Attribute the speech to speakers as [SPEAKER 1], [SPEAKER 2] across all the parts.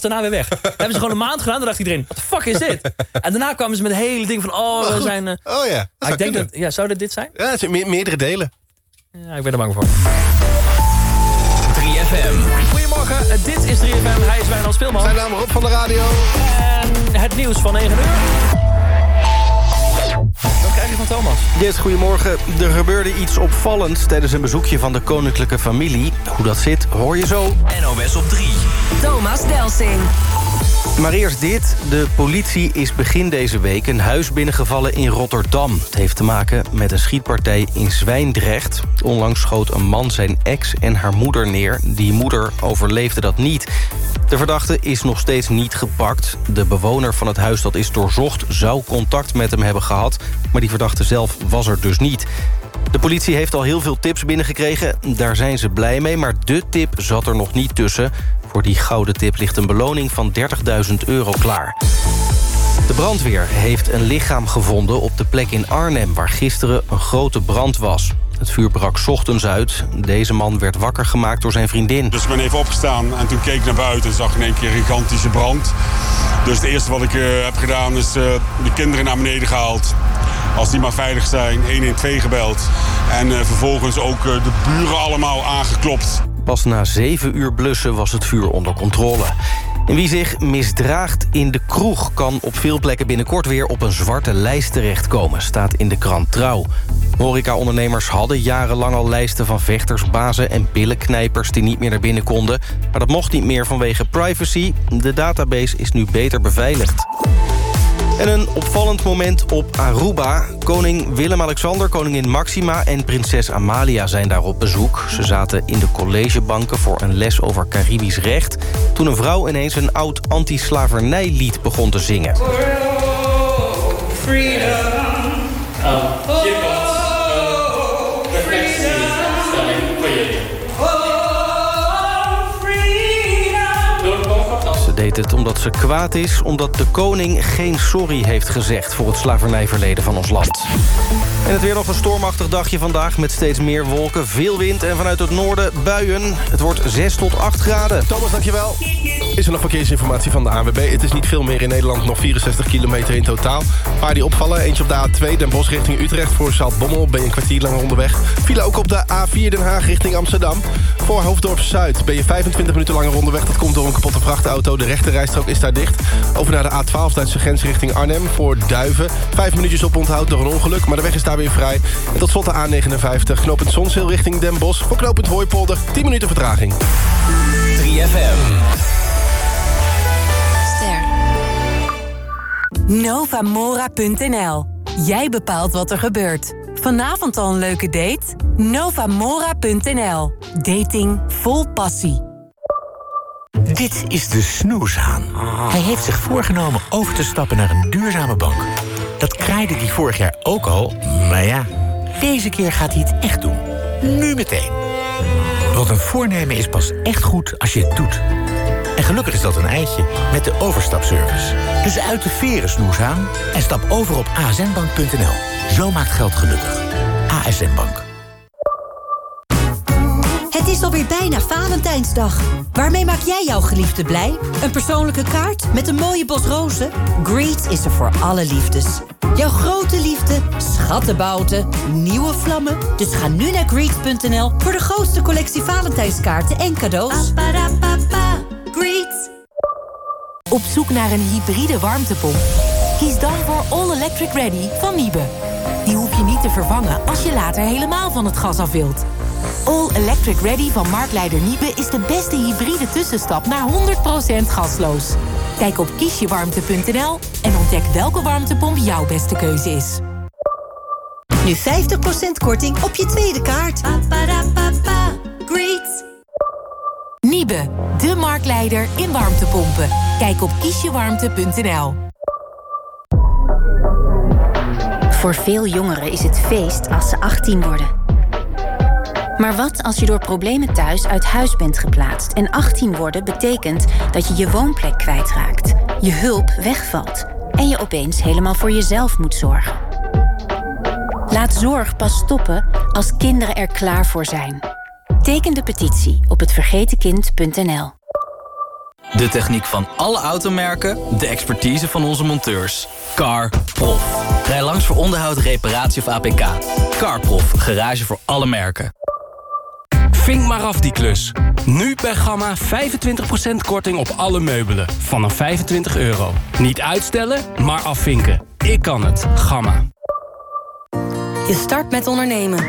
[SPEAKER 1] daarna weer weg. Dat hebben ze gewoon een maand gedaan. Dan dacht iedereen, wat de fuck is dit? En daarna kwamen ze met een hele ding van... oh, we zijn... eh,
[SPEAKER 2] Oh ja, dat zou
[SPEAKER 1] ik denk
[SPEAKER 2] kunnen.
[SPEAKER 1] dat... Ja, zou dit dit zijn?
[SPEAKER 2] Ja, het zijn me- meerdere delen.
[SPEAKER 1] Ja, ik ben er bang voor.
[SPEAKER 3] 3FM.
[SPEAKER 1] Goedemorgen, eh, dit is 3FM. Hij is Wijnald Speelman.
[SPEAKER 2] Zijn naam Rob van de radio.
[SPEAKER 1] En het nieuws van 9 uur. Wat krijg je van Thomas?
[SPEAKER 4] Yes, goedemorgen. Er gebeurde iets opvallends tijdens een bezoekje van de koninklijke familie. Hoe dat zit, hoor je zo.
[SPEAKER 3] NOS op 3.
[SPEAKER 5] Thomas Delsing.
[SPEAKER 4] Maar eerst dit. De politie is begin deze week een huis binnengevallen in Rotterdam. Het heeft te maken met een schietpartij in Zwijndrecht. Onlangs schoot een man zijn ex en haar moeder neer. Die moeder overleefde dat niet. De verdachte is nog steeds niet gepakt. De bewoner van het huis dat is doorzocht zou contact met hem hebben gehad... maar die verdachte zelf was er dus niet. De politie heeft al heel veel tips binnengekregen. Daar zijn ze blij mee, maar de tip zat er nog niet tussen. Voor die gouden tip ligt een beloning van 30.000 euro klaar. De brandweer heeft een lichaam gevonden op de plek in Arnhem... waar gisteren een grote brand was. Het vuur brak ochtends uit. Deze man werd wakker gemaakt door zijn vriendin.
[SPEAKER 6] Dus ik ben even opgestaan en toen keek ik naar buiten en zag in één keer een gigantische brand. Dus het eerste wat ik eh, heb gedaan is eh, de kinderen naar beneden gehaald. Als die maar veilig zijn, 112 gebeld. En eh, vervolgens ook de buren allemaal aangeklopt.
[SPEAKER 4] Pas na zeven uur blussen was het vuur onder controle. En wie zich misdraagt in de kroeg... kan op veel plekken binnenkort weer op een zwarte lijst terechtkomen... staat in de krant Trouw. Horeca-ondernemers hadden jarenlang al lijsten van vechters, bazen... en billenknijpers die niet meer naar binnen konden. Maar dat mocht niet meer vanwege privacy. De database is nu beter beveiligd. En een opvallend moment op Aruba. Koning Willem-Alexander, koningin Maxima en prinses Amalia zijn daar op bezoek. Ze zaten in de collegebanken voor een les over Caribisch recht... toen een vrouw ineens een oud anti-slavernijlied begon te zingen. Ze deed het omdat ze kwaad is... omdat de koning geen sorry heeft gezegd... voor het slavernijverleden van ons land. En het weer nog een stormachtig dagje vandaag... met steeds meer wolken, veel wind en vanuit het noorden buien. Het wordt 6 tot 8 graden.
[SPEAKER 2] Thomas, dankjewel. Is er nog verkeersinformatie van de ANWB? Het is niet veel meer in Nederland, nog 64 kilometer in totaal. Paar die opvallen, eentje op de A2 Den Bosch richting Utrecht... voor Zaltbommel ben je een kwartier langer onderweg. File ook op de A4 Den Haag richting Amsterdam. Voor Hoofddorp Zuid ben je 25 minuten langer onderweg. Dat komt door een kapotte vrachtauto. De rechte rijstrook is daar dicht. Over naar de A12 Duitse grens richting Arnhem voor Duiven. Vijf minuutjes op onthoud door een ongeluk, maar de weg is daar weer vrij. En tot slot de A59 knooppunt Zonsheel richting Den Bosch. Voor knooppunt Hooipolder 10 minuten vertraging.
[SPEAKER 3] 3FM.
[SPEAKER 5] Ster. Novamora.nl. Jij bepaalt wat er gebeurt. Vanavond al een leuke date? Novamora.nl. Dating vol passie.
[SPEAKER 7] Dit is de snoeshaan. Hij heeft zich voorgenomen over te stappen naar een duurzame bank. Dat kraaide hij vorig jaar ook al, maar ja, deze keer gaat hij het echt doen. Nu meteen. Want een voornemen is pas echt goed als je het doet. En gelukkig is dat een eitje met de overstapservice. Dus uit de veren, snoeshaan, en stap over op asnbank.nl. Zo maakt geld gelukkig. ASN Bank.
[SPEAKER 8] Het is alweer bijna Valentijnsdag. Waarmee maak jij jouw geliefde blij? Een persoonlijke kaart met een mooie bos rozen? Greet is er voor alle liefdes. Jouw grote liefde, schattenbouten, nieuwe vlammen. Dus ga nu naar greet.nl voor de grootste collectie Valentijnskaarten en cadeaus. Greet.
[SPEAKER 5] Op zoek naar een hybride warmtepomp? Kies dan voor All Electric Ready van Niebe. Die hoef je niet te vervangen als je later helemaal van het gas af wilt. All Electric Ready van marktleider Niebe is de beste hybride tussenstap naar 100% gasloos. Kijk op kiesjewarmte.nl en ontdek welke warmtepomp jouw beste keuze is.
[SPEAKER 8] Nu 50% korting op je tweede kaart. Greet.
[SPEAKER 5] Niebe, de marktleider in warmtepompen. Kijk op kiesjewarmte.nl.
[SPEAKER 9] Voor veel jongeren is het feest als ze 18 worden. Maar wat als je door problemen thuis uit huis bent geplaatst en 18 worden betekent dat je je woonplek kwijtraakt, je hulp wegvalt en je opeens helemaal voor jezelf moet zorgen? Laat zorg pas stoppen als kinderen er klaar voor zijn. Teken de petitie op hetvergetenkind.nl.
[SPEAKER 10] De techniek van alle automerken, de expertise van onze monteurs. Carprof. Rij langs voor onderhoud, reparatie of APK. Carprof, garage voor alle merken.
[SPEAKER 11] Vink maar af die klus. Nu bij Gamma 25% korting op alle meubelen. Vanaf 25 euro. Niet uitstellen, maar afvinken. Ik kan het. Gamma.
[SPEAKER 12] Je start met ondernemen.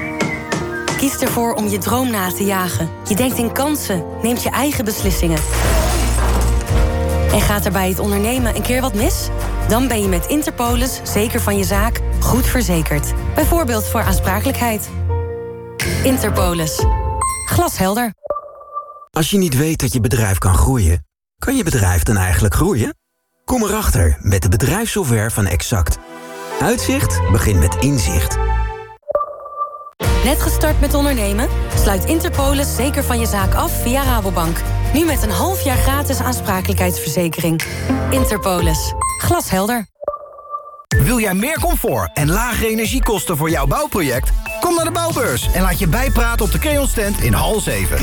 [SPEAKER 12] Kies ervoor om je droom na te jagen. Je denkt in kansen, neemt je eigen beslissingen. En gaat er bij het ondernemen een keer wat mis? Dan ben je met Interpolis zeker van je zaak goed verzekerd. Bijvoorbeeld voor aansprakelijkheid. Interpolis. Glashelder.
[SPEAKER 13] Als je niet weet dat je bedrijf kan groeien, kan je bedrijf dan eigenlijk groeien? Kom erachter met de bedrijfssoftware van Exact. Uitzicht begint met inzicht.
[SPEAKER 12] Net gestart met ondernemen? Sluit Interpolis zeker van je zaak af via Rabobank. Nu met een half jaar gratis aansprakelijkheidsverzekering. Interpolis. Glashelder.
[SPEAKER 14] Wil jij meer comfort en lagere energiekosten voor jouw bouwproject? Kom naar de bouwbeurs en laat je bijpraten op de Creon stand in hal 7.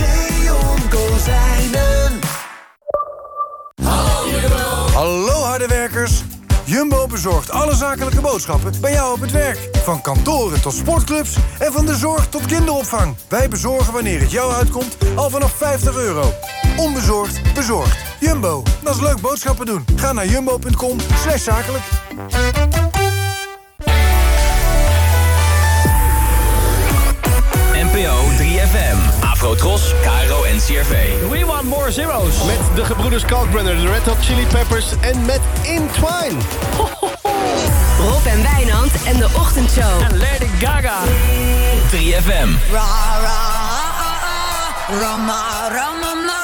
[SPEAKER 15] Hallo harde werkers. Jumbo bezorgt alle zakelijke boodschappen bij jou op het werk. Van kantoren tot sportclubs en van de zorg tot kinderopvang. Wij bezorgen wanneer het jou uitkomt al vanaf 50 euro. Onbezorgd, bezorgd. Jumbo, dat is leuk boodschappen doen. Ga naar jumbo.com slash zakelijk.
[SPEAKER 16] NPO 3FM, Afrotros, Cairo en CRV.
[SPEAKER 1] We want more zeros.
[SPEAKER 2] Met de gebroeders Kalkbrenner, de Red Hot Chili Peppers en met Intwine.
[SPEAKER 12] Rob en Wijnand en de Ochtendshow.
[SPEAKER 1] En Lady Gaga.
[SPEAKER 16] 3FM.
[SPEAKER 17] Rama, rama, ma, gaga,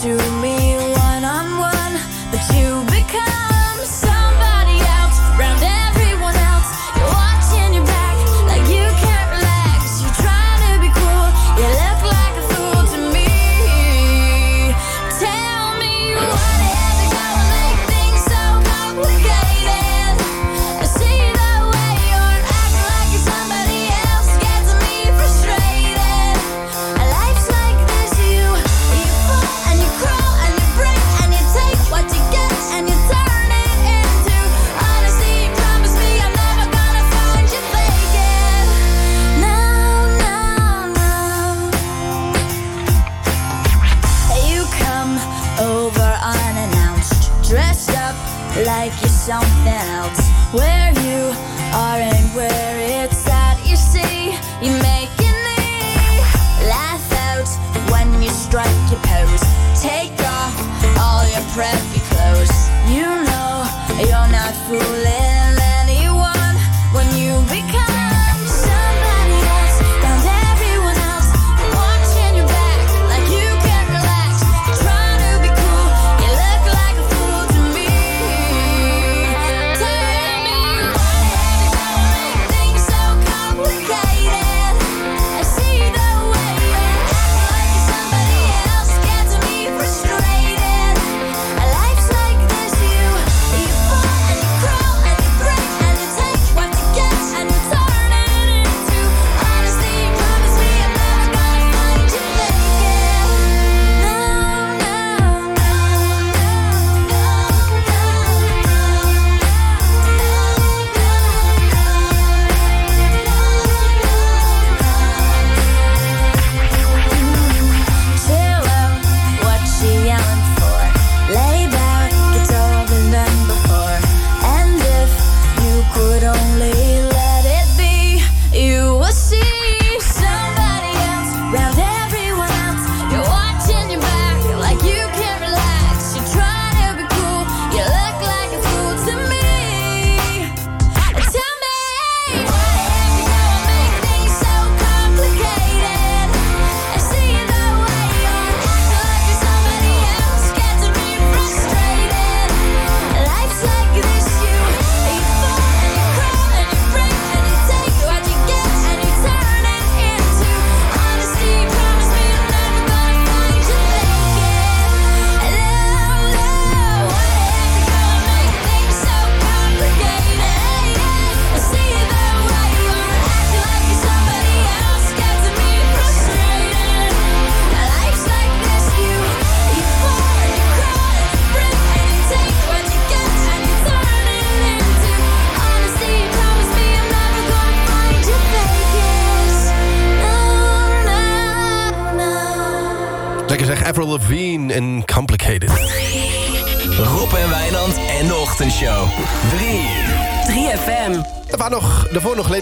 [SPEAKER 18] talking to me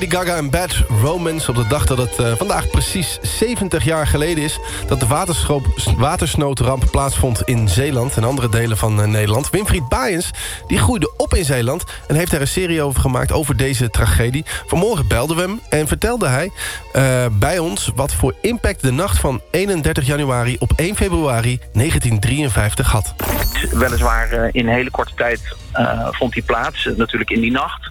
[SPEAKER 2] Gaga en Bad Romance... op de dag dat het eh, vandaag precies 70 jaar geleden is... dat de watersnoodramp plaatsvond in Zeeland... en andere delen van eh, Nederland. Winfried Baaiens die groeide op in Zeeland... en heeft daar een serie over gemaakt over deze tragedie. Vanmorgen belden we hem en vertelde hij eh, bij ons... wat voor impact de nacht van 31 januari op 1 februari 1953 had.
[SPEAKER 19] Weliswaar in hele korte tijd vond die plaats, eh, natuurlijk in die nacht.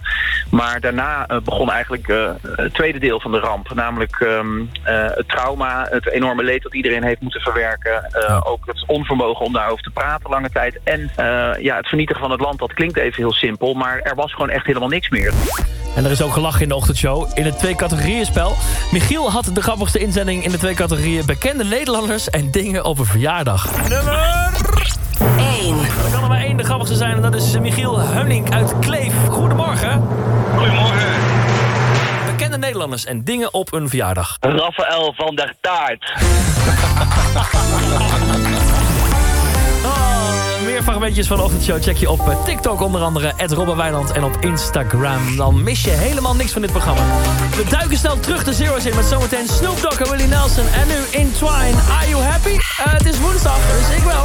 [SPEAKER 19] Maar daarna eh, begon eigenlijk eh, het tweede deel van de ramp. Namelijk ehm, eh, het trauma, het enorme leed dat iedereen heeft moeten verwerken. Eh, Ook het onvermogen om daarover te praten lange tijd. En eh, ja, het vernietigen van het land, dat klinkt even heel simpel. Maar er was gewoon echt helemaal niks meer.
[SPEAKER 1] En er is ook gelachen in de ochtendshow. In het twee categorieën spel. Michiel had de grappigste inzending in de twee categorieën... bekende Nederlanders en dingen op een verjaardag. Nummer 1. Er kan er maar één de grappigste zijn en dat is Michiel Hunning uit Kleef. Goedemorgen. Goedemorgen. Bekende Nederlanders en dingen op een verjaardag.
[SPEAKER 19] Raphaël van der Taart.
[SPEAKER 1] Oh, meer fragmentjes van de ochtendshow check je op eh, TikTok onder andere. Robben Wijnand en op Instagram. Dan mis je helemaal niks van dit programma. We duiken snel terug de zero's in met zometeen Snoop Dogg en Willie Nelson. En nu in Twine. Are you happy? Eh, het is woensdag, dus ik wel.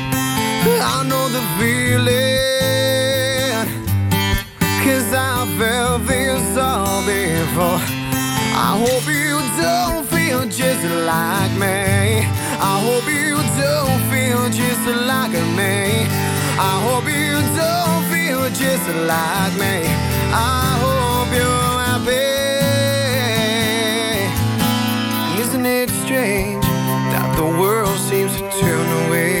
[SPEAKER 20] I know the feeling. Cause I felt this all before. I hope you don't feel just like me. I hope you don't feel just like me. I hope you don't feel just like me. I hope you're happy. Isn't it strange that the world seems to turn away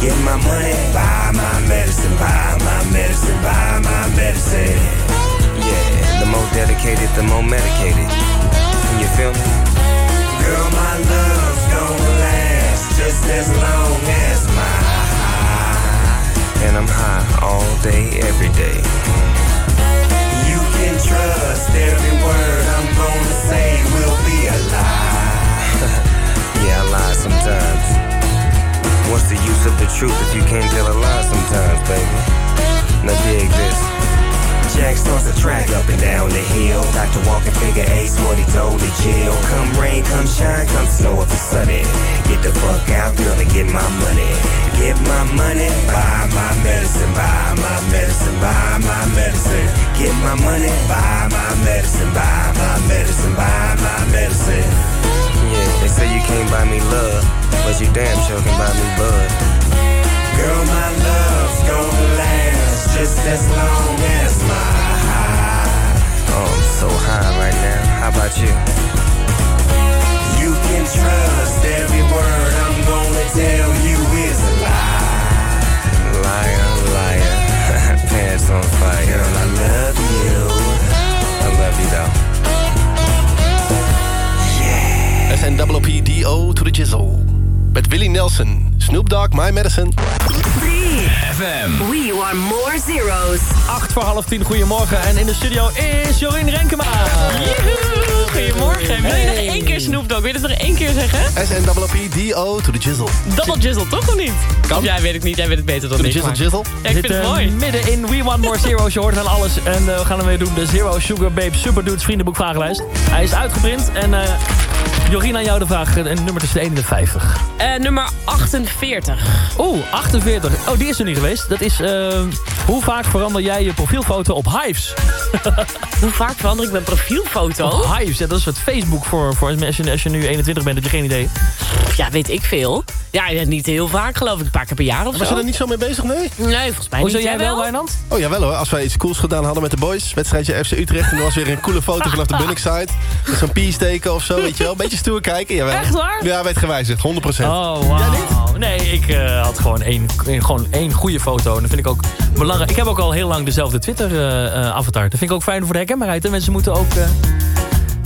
[SPEAKER 21] Get my money, buy my medicine, buy my medicine, buy my medicine. Yeah, the more dedicated, the more medicated. You feel me? Girl, my love's gonna last just as long as my high. And I'm high all day, every day. You can trust every word I'm gonna say will be a lie. yeah, I lie sometimes. What's the use of the truth if you can't tell a lie sometimes, baby? Now dig this. Jack starts a track up and down the hill. Dr. Walker figure eight, what he told to chill. Come rain, come shine, come snow if the sunny. Get the fuck out, girl, and get my money. Get my money, buy my medicine, buy my medicine, buy my medicine. Get my money, buy my medicine, buy my medicine, buy my medicine. They say you can't buy me love, but you damn sure can buy me bud. Girl, my love's gonna last just as long as my high. Oh, I'm so high right now. How about you? You can trust every word I'm gonna tell you is a lie. Liar, liar. Pants on fire. Girl, I love you. I love you though.
[SPEAKER 2] SNWP DO to the Jizzle. Met Willie Nelson, Snoop Dogg, My Medicine.
[SPEAKER 1] FM.
[SPEAKER 22] We want more zeros.
[SPEAKER 1] 8 voor half 10, goedemorgen. En in de studio is Jorien Renkema.
[SPEAKER 23] Goedemorgen. Wil je nog één keer Snoop Dogg? Wil je het nog één keer zeggen?
[SPEAKER 2] SNWP DO to the Jizzle.
[SPEAKER 23] Double Jizzle, toch of niet?
[SPEAKER 2] Kan.
[SPEAKER 23] Of jij weet het niet, jij weet het beter dan
[SPEAKER 2] To the
[SPEAKER 23] ik.
[SPEAKER 2] Jizzle Jizzle.
[SPEAKER 23] Ja, ik vind het mooi.
[SPEAKER 1] midden in We Want More Zero's. Je hoort aan alles. En eh, we gaan ermee doen. De Zero Sugar Babe Super Dudes vriendenboek vragenlijst. Hij is uitgeprint. En eh Jorien, aan jou de vraag. Een nummer tussen de 1 en de 50.
[SPEAKER 23] Eh, nummer 48.
[SPEAKER 1] Oeh, 48. Oh, die is er niet geweest. Dat is... eh, hoe vaak verander jij je profielfoto op Hives?
[SPEAKER 23] Hoe vaak verander ik mijn profielfoto?
[SPEAKER 1] Op Hives, ja, dat is het Facebook voor, voor als, je, als je nu 21 bent, heb je geen idee.
[SPEAKER 23] Ja, weet ik veel. Ja, ja, niet heel vaak geloof ik. Een paar keer per jaar of
[SPEAKER 2] Was
[SPEAKER 23] zo.
[SPEAKER 2] je er niet zo mee bezig, nee?
[SPEAKER 23] Nee, volgens mij
[SPEAKER 1] Hoe
[SPEAKER 23] niet.
[SPEAKER 1] zou jij wel, Wijnand?
[SPEAKER 2] Oh jawel hoor, als wij iets cools gedaan hadden met de boys. Wedstrijdje FC Utrecht. En er was weer een coole foto vanaf de Bunnik-site. Met zo'n peace teken of zo, weet je wel. Een kijken, jawel.
[SPEAKER 23] Echt waar?
[SPEAKER 2] Ja, werd gewijzigd, 100%.
[SPEAKER 1] Oh, wauw. Nee, ik eh, had gewoon één, gewoon één goede foto. En dat vind ik ook belangrijk. Ik heb ook al heel lang dezelfde Twitter-avatar. dat vind ik ook fijn voor de herkenbaarheid. En mensen moeten ook eh,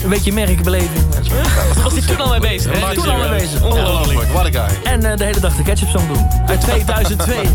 [SPEAKER 1] een beetje merkbeleving.
[SPEAKER 23] Daar was hij toen al mee bezig. Hè?
[SPEAKER 1] toen al mee bezig.
[SPEAKER 2] Ongelooflijk, what a guy.
[SPEAKER 1] En eh, de hele dag de ketchup song doen. Uit 2002.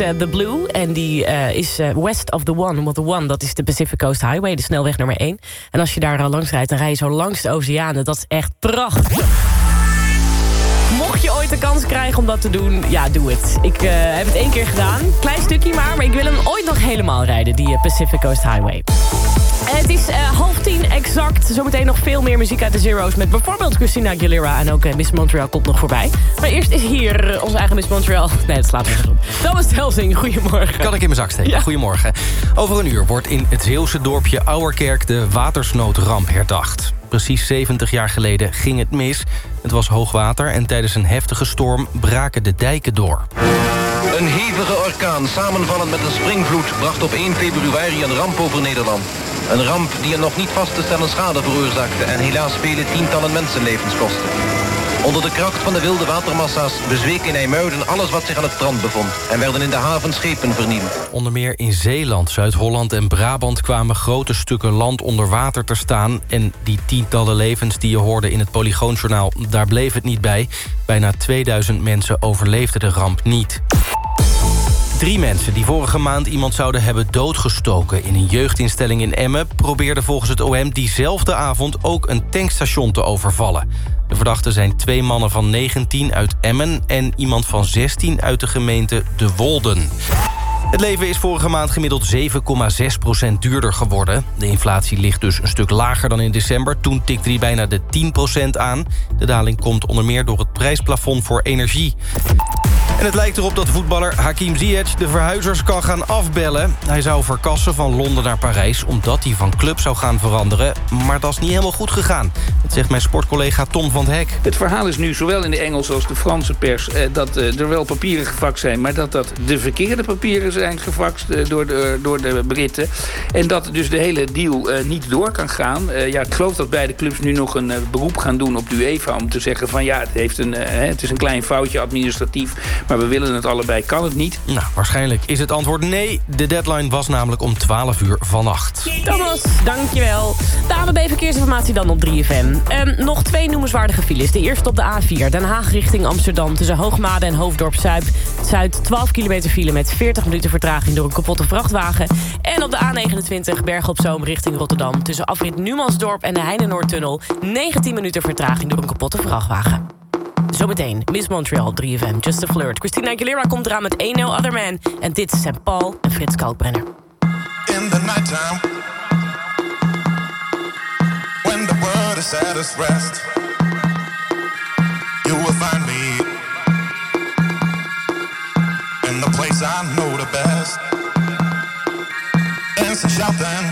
[SPEAKER 18] Eh,
[SPEAKER 23] de Blue en die eh, is eh, west of the one. Want de one, dat is de Pacific Coast Highway, de snelweg nummer 1. En als je daar eh, langs rijdt, dan rij je zo langs de oceanen. Dat is echt prachtig. Mocht je ooit de kans krijgen om dat te doen, ja, doe het. Ik heb het één keer gedaan. Klein stukje maar, maar ik wil hem ooit nog helemaal rijden. Die Pacific Coast Highway. Het is exact. Zometeen nog veel meer muziek uit de Zero's... met bijvoorbeeld Christina Aguilera en ook eh, Miss Montreal komt nog voorbij. Maar eerst is hier eh, onze eigen Miss Montreal. Nee, dat slaat nergens op. Thomas Helsing, goedemorgen.
[SPEAKER 4] Kan ik in mijn zak steken. Goedemorgen. Over een uur wordt in het Zeeuwse dorpje Ouwerkerk... de watersnoodramp herdacht. Precies 70 jaar geleden ging het mis. Het was hoogwater en tijdens een heftige storm braken de dijken door.
[SPEAKER 24] Een hevige orkaan, samenvallend met een springvloed, bracht op 1 februari een ramp over Nederland. Een ramp die een nog niet vast te stellen schade veroorzaakte en helaas vele tientallen mensenlevens kostte. Onder de kracht van de wilde watermassa's bezweek in IJmuiden alles wat zich aan het strand bevond en werden in de haven schepen vernield.
[SPEAKER 4] Onder meer in Zeeland, Zuid-Holland en Brabant... kwamen grote stukken land onder water te staan... en die tientallen levens die je hoorde in het Polygoonjournaal... daar bleef het niet bij. Bijna 2000 mensen overleefden de ramp niet. Drie mensen die vorige maand iemand zouden hebben doodgestoken... in een jeugdinstelling in Emmen... probeerden volgens het OM diezelfde avond ook een tankstation te overvallen. De verdachten zijn twee mannen van 19 uit Emmen... en iemand van 16 uit de gemeente De Wolden. Het leven is vorige maand gemiddeld 7,6% duurder geworden. De inflatie ligt dus een stuk lager dan in december. Toen tikte die bijna de 10% aan. De daling komt onder meer door het prijsplafond voor energie. En het lijkt erop dat voetballer Hakim Ziyech de verhuizers kan gaan afbellen. Hij zou verkassen van Londen naar Parijs... omdat hij van club zou gaan veranderen. Maar dat is niet helemaal goed gegaan. Dat zegt mijn sportcollega Tom van het Hek.
[SPEAKER 25] Het verhaal is nu zowel in de Engelse als de Franse pers... Eh, dat eh, er wel papieren gefaxt zijn... maar dat dat de verkeerde papieren zijn gefaxt eh, door, de, door de Britten. En dat dus de hele deal niet door kan gaan. Ja, ik geloof dat beide clubs nu nog een beroep gaan doen op de UEFA... om te zeggen van ja, het, heeft een, het is een klein foutje administratief... maar we willen het allebei, kan het niet.
[SPEAKER 4] Nou, waarschijnlijk is het antwoord nee. De deadline was namelijk om 12 uur vannacht.
[SPEAKER 23] Thomas, dankjewel. De AWB Verkeersinformatie dan op 3FM. Ehm, nog twee noemenswaardige files. De eerste op de A4, Den Haag richting Amsterdam... tussen Hoogmade en Hoofddorp Zuid. Zuid 12 kilometer file met 40 minuten vertraging... door een kapotte vrachtwagen. En op de A29 Bergen op Zoom richting Rotterdam... tussen afrit Numansdorp en de Heinenoordtunnel... 19 minuten vertraging door een kapotte vrachtwagen. Zometeen, Miss Montreal op 3FM, Just a Flirt. Christina Aguilera komt eraan met 1 No Other Man. En dit zijn Paul en Frits Kalkbrenner.
[SPEAKER 26] in the nighttime when the world is at its rest you will find me in the place I know the best dancing shouting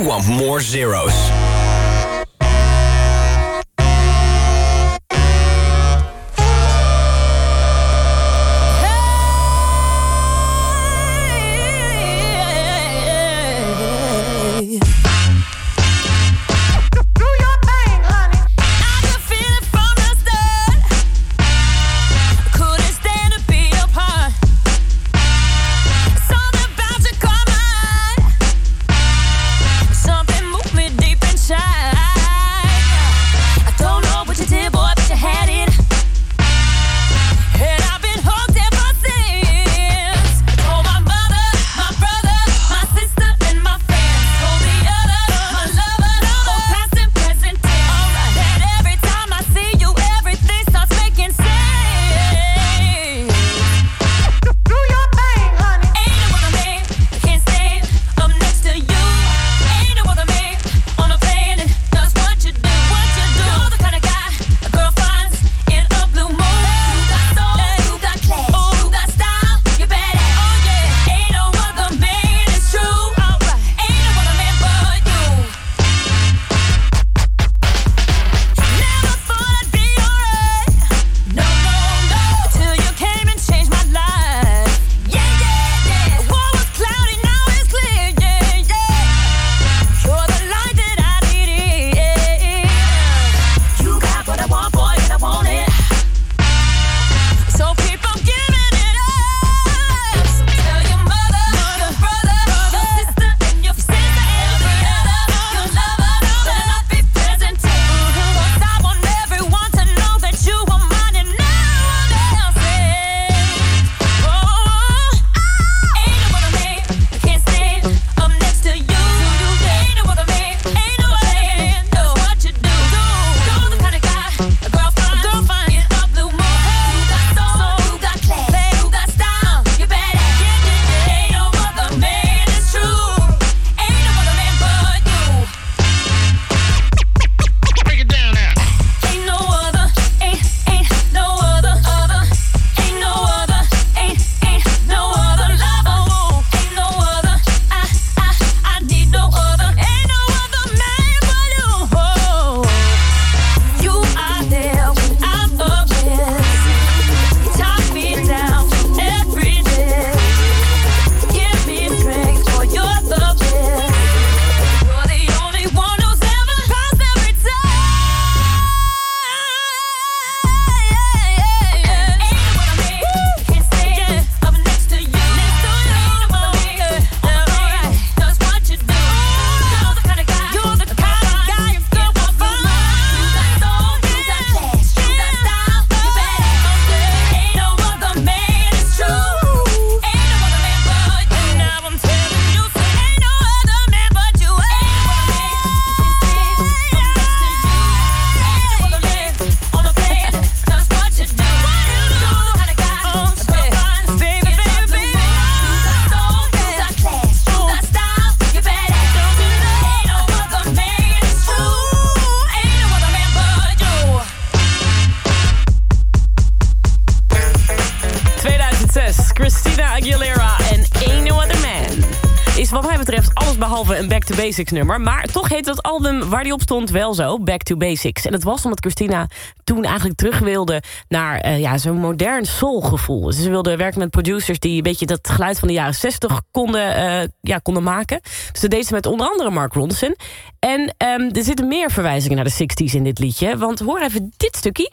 [SPEAKER 3] want more zeros.
[SPEAKER 18] To
[SPEAKER 23] Basics nummer. Maar toch heet dat album waar die op stond wel zo, Back to Basics. En dat was omdat Christina toen eigenlijk terug wilde naar eh, ja, zo'n modern soulgevoel. Ze wilde werken met producers die een beetje dat geluid van de jaren 60 konden, eh, ja, konden maken. Dus dat deed ze met onder andere Mark Ronson. En ehm, er zitten meer verwijzingen naar de 60s in dit liedje. Want hoor even dit stukje.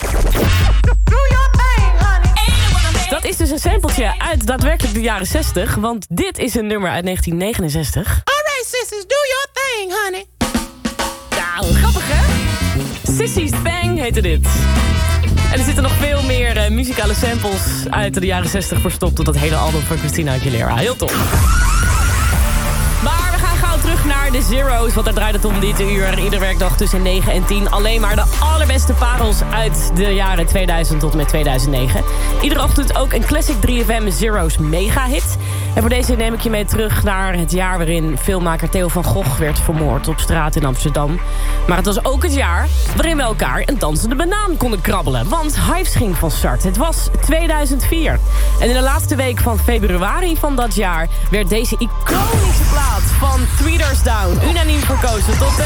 [SPEAKER 23] Dat is dus een sampletje uit daadwerkelijk de jaren 60. Want dit is een nummer uit 1969.
[SPEAKER 20] Sisters, do your thing, honey.
[SPEAKER 23] Nou, grappig hè? Sissy's Bang heette dit. En er zitten nog veel meer eh, muzikale samples uit de jaren 60 verstopt... op dat hele album van Christina Aguilera. Heel tof. Naar de Zero's, want daar draait het om dit uur. Iedere werkdag tussen 9 en 10. Alleen maar de allerbeste parels uit de jaren 2000 tot en met 2009. Iedere ochtend ook een classic 3FM Zero's mega hit. En voor deze neem ik je mee terug naar het jaar waarin filmmaker Theo van Gogh werd vermoord op straat in Amsterdam. Maar het was ook het jaar waarin we elkaar een dansende banaan konden krabbelen. Want Hives ging van start. Het was 2004. En in de laatste week van februari van dat jaar werd deze iconische plaat van Three Down unaniem verkozen tot de...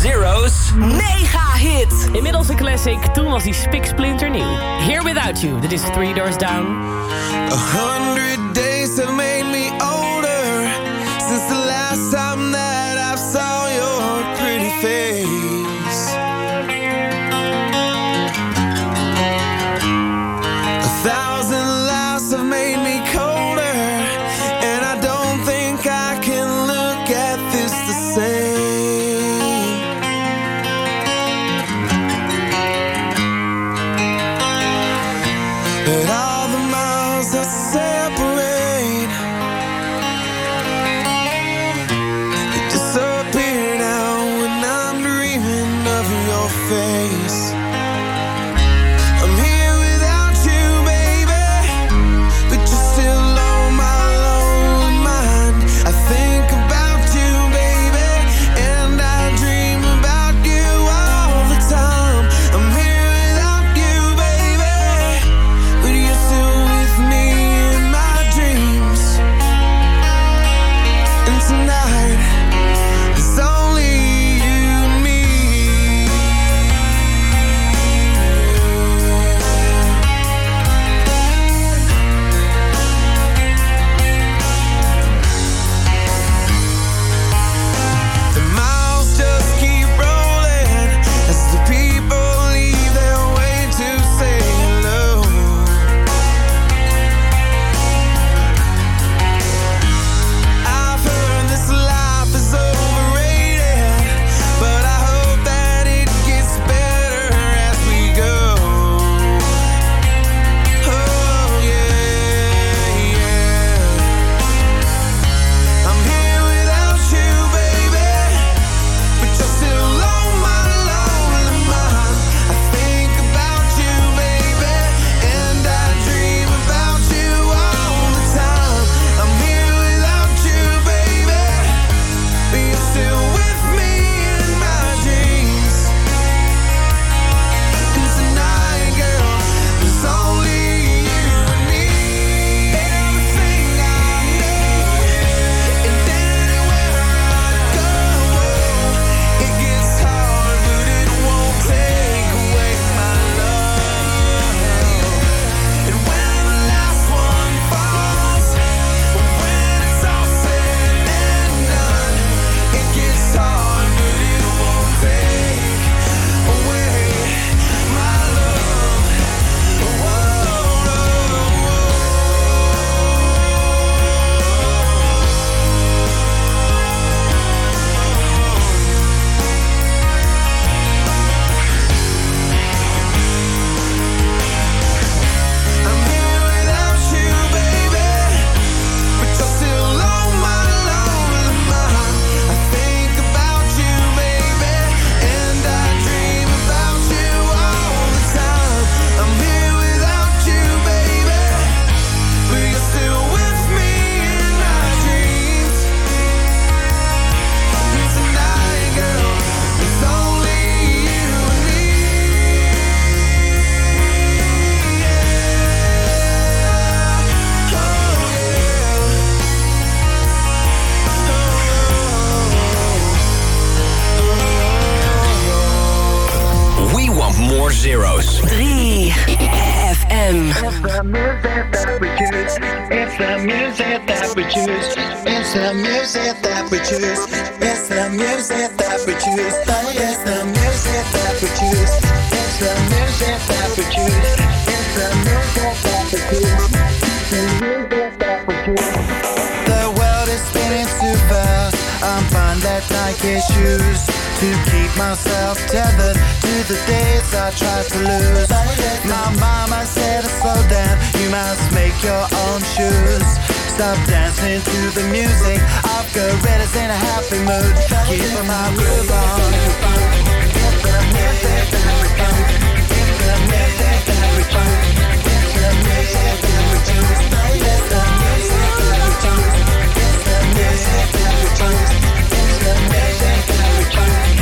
[SPEAKER 16] Zero's
[SPEAKER 23] Mega hit! Inmiddels een classic, toen was die spik splinter nieuw. Here Without You, dit is Three Doors Down.
[SPEAKER 20] A hundred days have made But all the
[SPEAKER 14] days I tried to lose. My mama said slow down You must make your own shoes. Stop dancing to the music. I've got Reddit's in a happy mood. Keep my groove on. Get the music Get the music Get the music Get the music Get the music the music Get the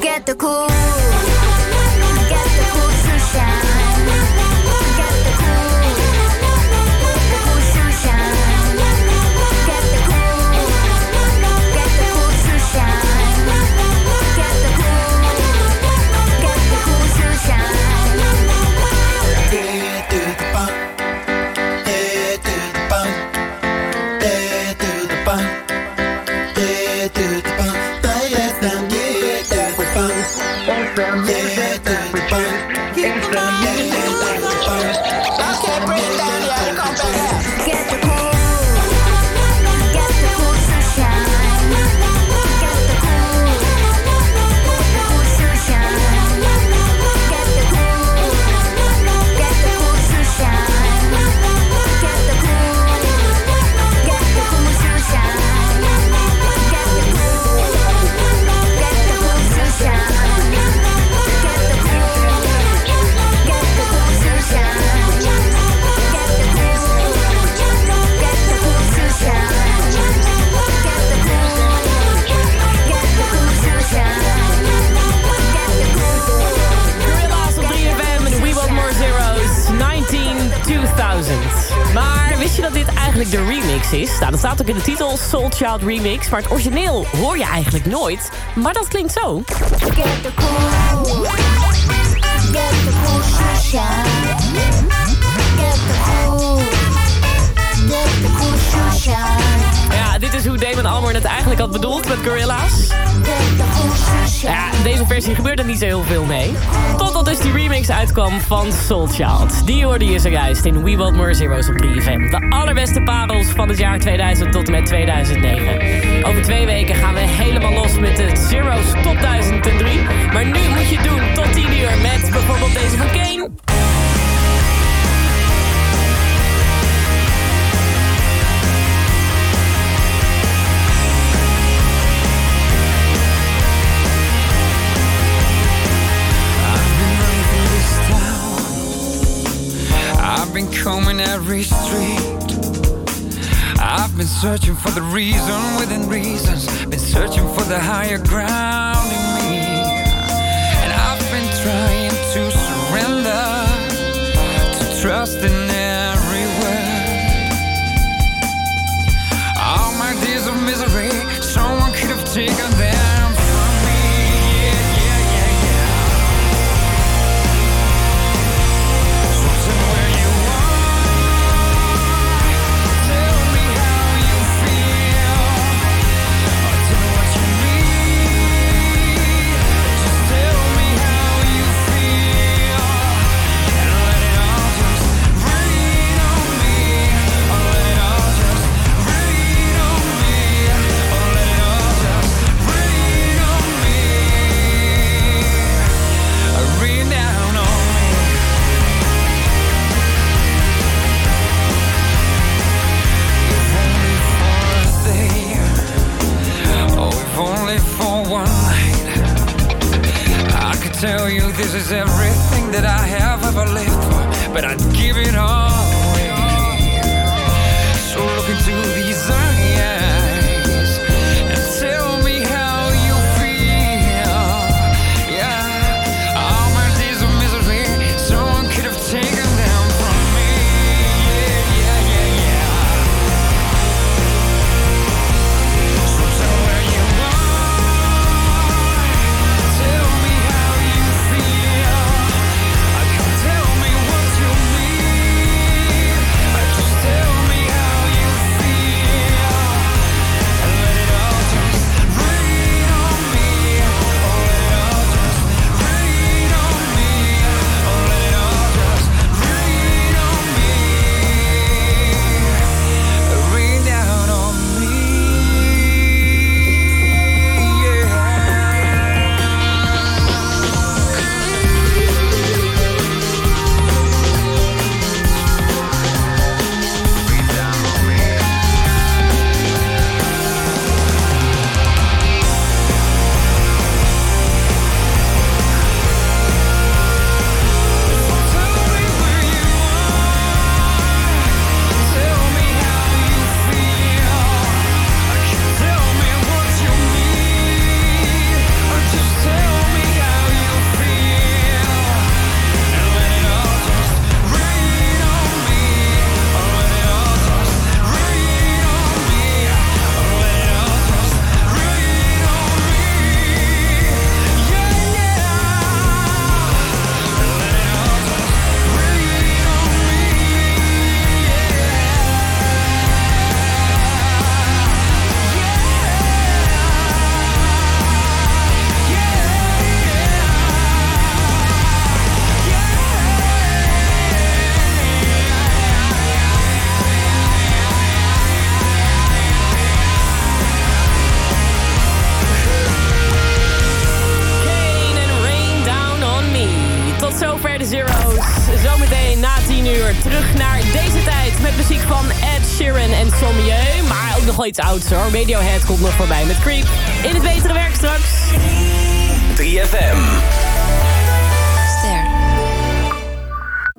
[SPEAKER 27] Get the cool.
[SPEAKER 23] Eigenlijk de remix is? Nou, dat staat ook in de titel Soul Child Remix. Maar het origineel hoor je eigenlijk nooit. Maar dat klinkt zo. Ja, dit is hoe Damon Albarn het eigenlijk had bedoeld met Gorilla's. Ja, deze versie gebeurt er niet zo heel veel mee. Totdat dus die remix uitkwam van Soul Child. Die hoorde je zojuist in We Want More Zeros op 3FM. De allerbeste parels van het jaar 2000 tot en met 2009. Over twee weken gaan we helemaal los met de Zeros Top 1003. Maar nu moet je doen tot 10 uur met bijvoorbeeld deze van Kane.
[SPEAKER 20] Been combing every street. I've been searching for the reason within reasons. Been searching for the higher ground in me. And I've been trying to surrender, to trust in tell you this is
[SPEAKER 28] everything that I have ever lived for, but I'd give it all away. So look into
[SPEAKER 20] the hoor. Radiohead komt nog voorbij met Creep. In het betere werk straks.
[SPEAKER 12] 3FM.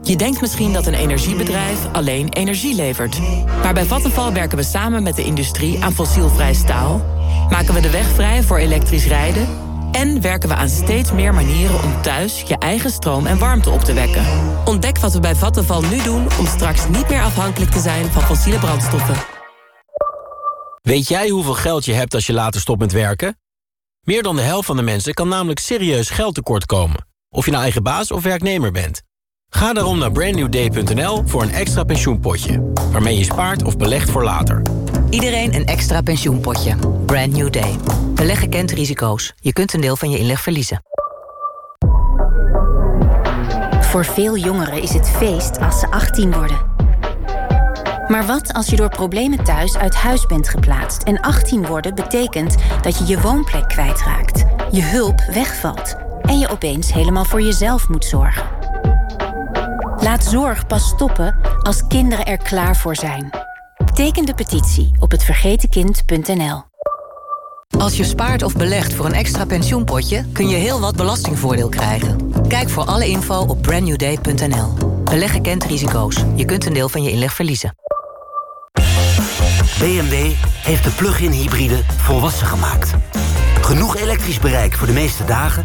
[SPEAKER 29] Je denkt misschien dat een energiebedrijf alleen energie levert. Maar bij Vattenfall werken we samen met de industrie aan fossielvrij staal... maken we de weg vrij voor elektrisch rijden... en werken we aan steeds meer manieren om thuis je eigen stroom en warmte op te wekken. Ontdek wat we bij Vattenfall nu doen om straks niet meer afhankelijk te zijn van fossiele brandstoffen.
[SPEAKER 16] Weet jij hoeveel geld je hebt als je later stopt met werken? Meer dan de helft van de mensen kan namelijk serieus geld tekort komen. Of je nou eigen baas of werknemer bent. Ga daarom naar brandnewday.nl voor een extra pensioenpotje. Waarmee je spaart of belegt voor later.
[SPEAKER 30] Iedereen een extra pensioenpotje. Brand New Day. Beleggen kent risico's. Je kunt een deel van je inleg verliezen.
[SPEAKER 31] Voor veel jongeren is het feest als ze 18 worden. Maar wat als je door problemen thuis uit huis bent geplaatst en 18 worden betekent dat je je woonplek kwijtraakt, je hulp wegvalt en je opeens helemaal voor jezelf moet zorgen? Laat zorg pas stoppen als kinderen er klaar voor zijn. Teken de petitie op hetvergetenkind.nl.
[SPEAKER 30] Als je spaart of belegt voor een extra pensioenpotje... kun je heel wat belastingvoordeel krijgen. Kijk voor alle info op brandnewday.nl. Beleggen kent risico's. Je kunt een deel van je inleg verliezen.
[SPEAKER 32] BMW heeft de plug-in hybride volwassen gemaakt. Genoeg elektrisch bereik voor de meeste dagen.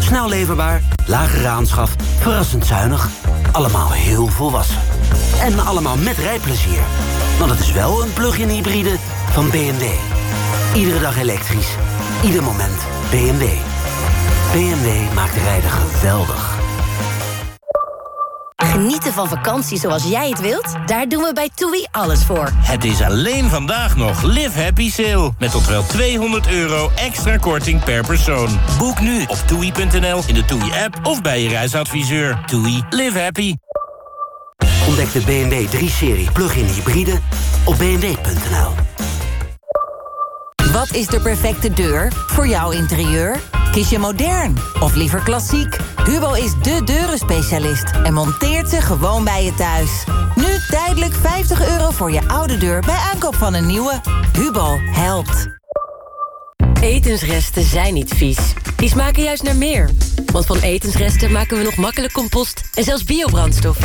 [SPEAKER 32] Snel leverbaar, lagere aanschaf, verrassend zuinig. Allemaal heel volwassen. En allemaal met rijplezier. Want het is wel een plug-in hybride van BMW. Iedere dag elektrisch. Ieder moment BMW. BMW maakt rijden geweldig.
[SPEAKER 8] Genieten van vakantie zoals jij het wilt? Daar doen we bij TUI alles voor.
[SPEAKER 33] Het is alleen vandaag nog Live Happy Sale. Met tot wel 200 euro extra korting per persoon. Boek nu op toei.nl, in de TUI-app of bij je reisadviseur. TUI, live happy.
[SPEAKER 32] Ontdek de BMW 3-serie plug-in hybride op bmw.nl.
[SPEAKER 30] Wat is de perfecte deur voor jouw interieur? Kies je modern of liever klassiek? Hubo is de deurenspecialist en monteert ze gewoon bij je thuis. Nu tijdelijk 50 euro voor je oude deur bij aankoop van een nieuwe. Hubo helpt.
[SPEAKER 12] Etensresten zijn niet vies. Die smaken juist naar meer. Want van etensresten maken we nog makkelijk compost en zelfs biobrandstof.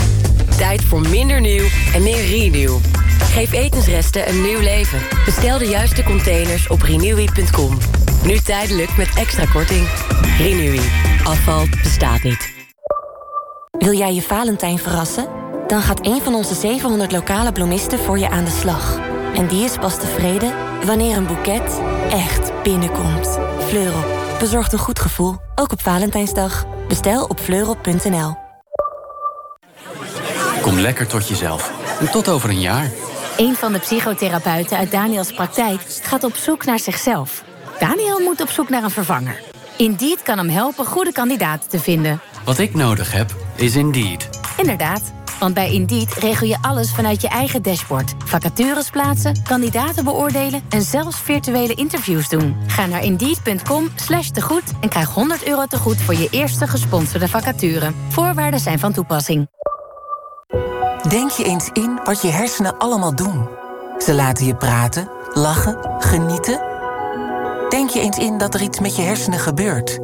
[SPEAKER 12] Tijd voor minder nieuw en meer renew. Geef etensresten een nieuw leven. Bestel de juiste containers op renewy.com. Nu tijdelijk met extra korting. Renewy. Afval bestaat niet.
[SPEAKER 8] Wil jij je Valentijn verrassen? Dan gaat een van onze 700 lokale bloemisten voor je aan de slag. En die is pas tevreden wanneer een boeket echt binnenkomt. Fleurop bezorgt een goed gevoel, ook op Valentijnsdag. Bestel op fleurop.nl.
[SPEAKER 34] Kom lekker tot jezelf. En tot over een jaar.
[SPEAKER 8] Een van de psychotherapeuten uit Daniels praktijk gaat op zoek naar zichzelf. Daniel moet op zoek naar een vervanger. Indeed kan hem helpen goede kandidaten te vinden.
[SPEAKER 34] Wat ik nodig heb, is Indeed.
[SPEAKER 8] Inderdaad, want bij Indeed regel je alles vanuit je eigen dashboard. Vacatures plaatsen, kandidaten beoordelen en zelfs virtuele interviews doen. Ga naar indeed.com slash tegoed en krijg 100 euro tegoed voor je eerste gesponsorde vacature. Voorwaarden zijn van toepassing.
[SPEAKER 35] Denk je eens in wat je hersenen allemaal doen. Ze laten je praten, lachen, genieten. Denk je eens in dat er iets met je hersenen gebeurt.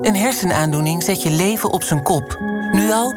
[SPEAKER 35] Een hersenaandoening zet je leven op zijn kop. Nu al bij